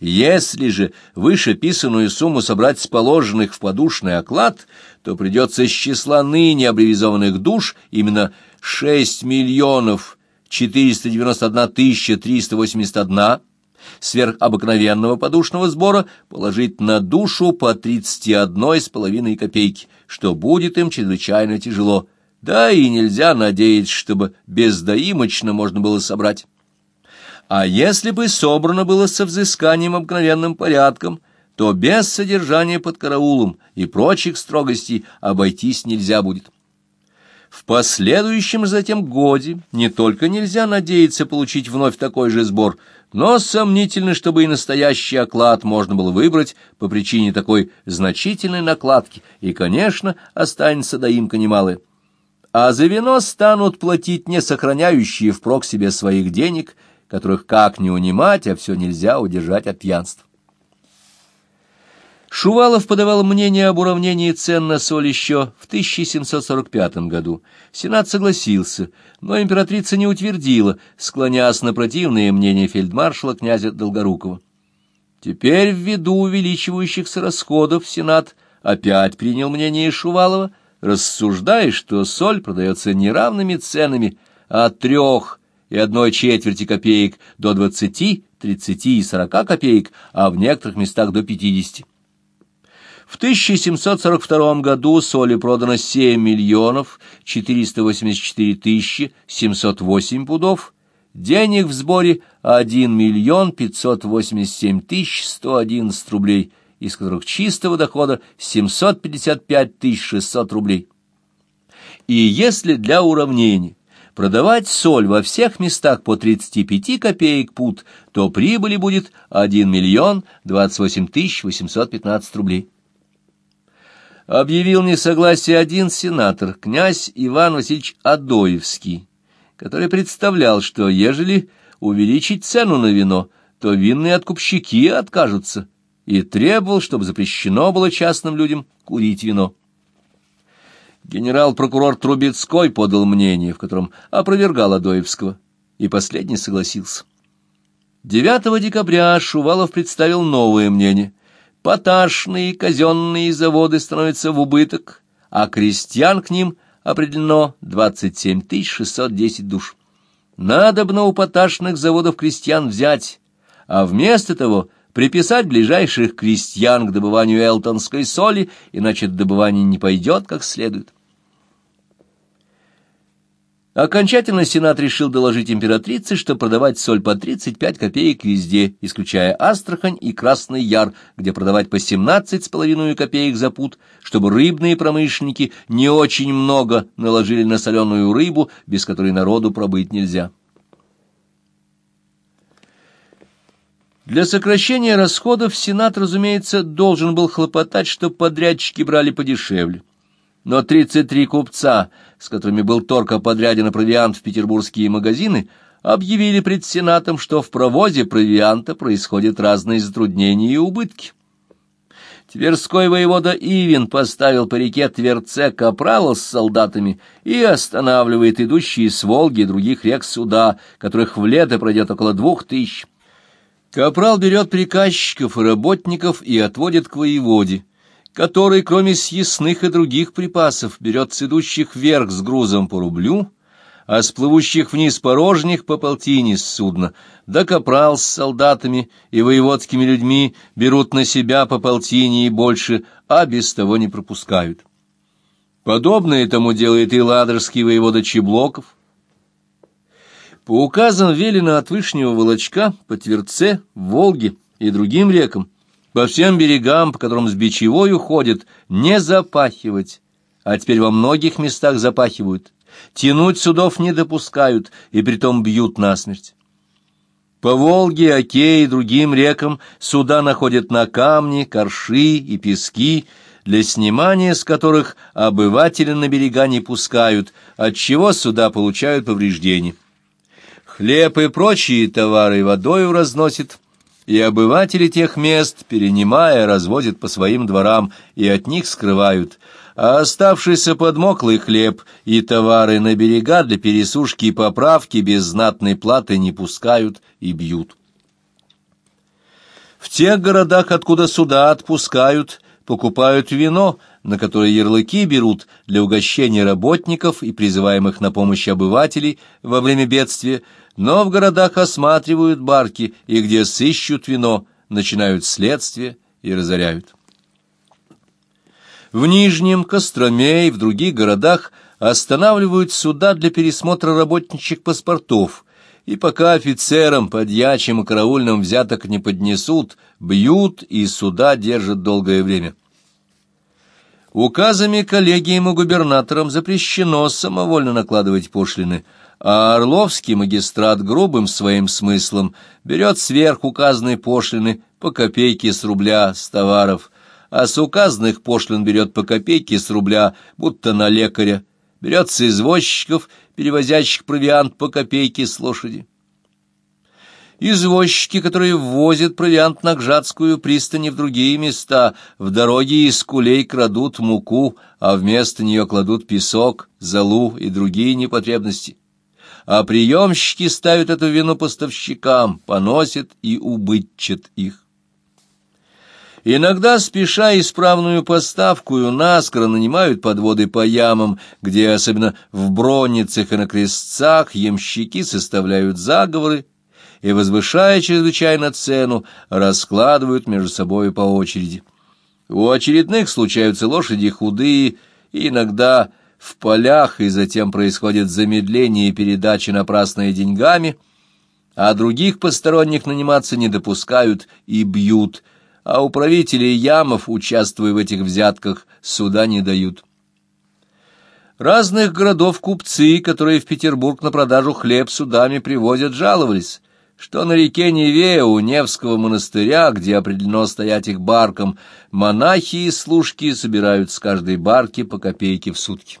Если же вышеписанную сумму собрать с положенных в подушный оклад, то придется с числа ныне обревизованных душ именно 6 миллионов 491 тысяча 381 сверх обыкновенного подушного сбора положить на душу по 31,5 копейки, что будет им чрезвычайно тяжело. Да и нельзя надеяться, чтобы бездоимочно можно было собрать. А если бы собрано было со взысканием обыкновенным порядком, то без содержания под караулом и прочих строгостей обойтись нельзя будет. В последующем затем годе не только нельзя надеяться получить вновь такой же сбор, но сомнительно, чтобы и настоящий оклад можно было выбрать по причине такой значительной накладки, и, конечно, останется доимка немалая. А за вино станут платить не сохраняющие впрок себе своих денег – которых как не унимать, а все нельзя удержать от пьянства. Шувалов подавал мнение об уравнении цен на соль еще в 1745 году. Сенат согласился, но императрица не утвердила, склоняясь на противные мнения фельдмаршала князя Долгорукова. Теперь, ввиду увеличивающихся расходов, Сенат опять принял мнение Шувалова, рассуждая, что соль продается неравными ценами, а трех и одной четверти копеек до двадцати, тридцати и сорока копеек, а в некоторых местах до пятидесяти. В 1742 году соли продано 7 миллионов 484 тысячи 708 пудов, денег в сборе 1 миллион 587 тысяч 111 рублей, из которых чистого дохода 755 тысяч 600 рублей. И если для уравнения продавать соль во всех местах по 35 копеек пут, то прибыли будет 1 миллион 28 тысяч 815 рублей. Объявил несогласие один сенатор, князь Иван Васильевич Адоевский, который представлял, что ежели увеличить цену на вино, то винные откупщики откажутся, и требовал, чтобы запрещено было частным людям курить вино. Генерал-прокурор Трубецкой подал мнение, в котором опровергал Адоевского, и последний согласился. 9 декабря Шувалов представил новое мнение. Поташные казенные заводы становятся в убыток, а крестьян к ним определено 27 610 душ. Надобно у поташных заводов крестьян взять, а вместо того приписать ближайших крестьян к добыванию элтонской соли, иначе добывание не пойдет как следует. Окончательно Сенат решил доложить императрице, что продавать соль по 35 копеек везде, исключая Астрахань и Красный Яр, где продавать по 17,5 копеек за пуд, чтобы рыбные промышленники не очень много наложили на соленую рыбу, без которой народу пробыть нельзя. Для сокращения расходов Сенат, разумеется, должен был хлопотать, чтобы подрядчики брали подешевле. Но 33 купца, с которыми был торг о подряде на провиант в петербургские магазины, объявили пред Сенатом, что в провозе провианта происходят разные затруднения и убытки. Тверской воевода Ивин поставил по реке Тверце капрала с солдатами и останавливает идущие с Волги и других рек суда, которых в лето пройдет около двух тысяч. Капрал берет приказчиков и работников и отводит к воеводе который, кроме съестных и других припасов, берет с идущих вверх с грузом по рублю, а с плывущих вниз порожних по полтине с судна, да капрал с солдатами и воеводскими людьми берут на себя по полтине и больше, а без того не пропускают. Подобное тому делает и ладожский воевода Чеблоков. По указам велено от Вышнего Волочка по Тверце, Волге и другим рекам по всем берегам, по которым с бичевой уходят, не запахивать, а теперь во многих местах запахивают, тянуть судов не допускают и притом бьют насмерть. По Волге, Оке и другим рекам суда находят на камни, корши и пески, для снимания с которых обыватели на берега не пускают, отчего суда получают повреждения. Хлеб и прочие товары водою разносит, и обыватели тех мест, перенимая, разводят по своим дворам и от них скрывают, а оставшийся подмоклый хлеб и товары на берега для пересушки и поправки без знатной платы не пускают и бьют. В тех городах, откуда суда отпускают, покупают вино, на которое ярлыки берут для угощения работников и призываемых на помощь обывателей во время бедствия, но в городах осматривают барки, и где сыщут вино, начинают следствие и разоряют. В Нижнем, Костроме и в других городах останавливают суда для пересмотра работничьих паспортов, и пока офицерам, подьячим и караульным взяток не поднесут, бьют и суда держат долгое время. Указами коллегиям и губернаторам запрещено самовольно накладывать пошлины, а Орловский магистрат грубым своим смыслом берет сверх указанной пошлины по копейке с рубля с товаров, а с указанных пошлин берет по копейке с рубля, будто на лекаря, берет с извозчиков, перевозящих провиант по копейке с лошади. Извозчики, которые ввозят провиант на Гжатскую пристань и в другие места, в дороге из кулей крадут муку, а вместо нее кладут песок, золу и другие непотребности. А приемщики ставят эту вину поставщикам, поносят и убытчат их. Иногда, спеша исправную поставку, наскоро нанимают подводы по ямам, где, особенно в бронницах и на крестцах, ямщики составляют заговоры и, возвышая чрезвычайно цену, раскладывают между собой по очереди. У очередных случаются лошади худые, и иногда в полях, и затем происходит замедление и передача напрасной деньгами, а других посторонних наниматься не допускают и бьют – а управителей ямов, участвуя в этих взятках, суда не дают. Разных городов купцы, которые в Петербург на продажу хлеб судами привозят, жаловались, что на реке Неве у Невского монастыря, где определено стоять их баркам, монахи и служки собирают с каждой барки по копейке в сутки.